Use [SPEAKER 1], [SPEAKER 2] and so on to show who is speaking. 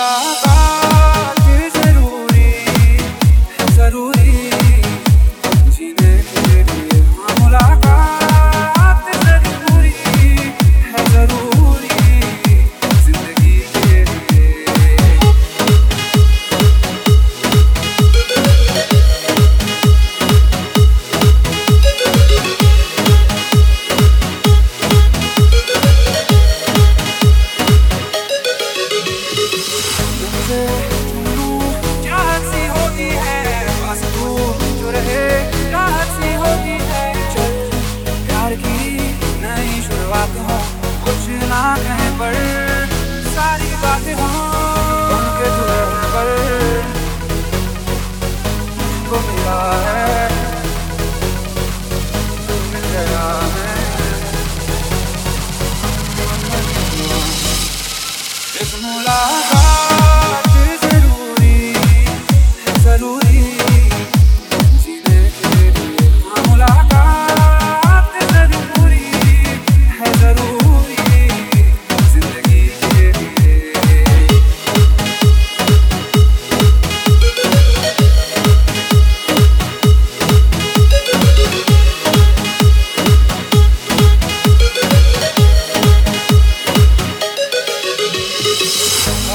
[SPEAKER 1] Nada.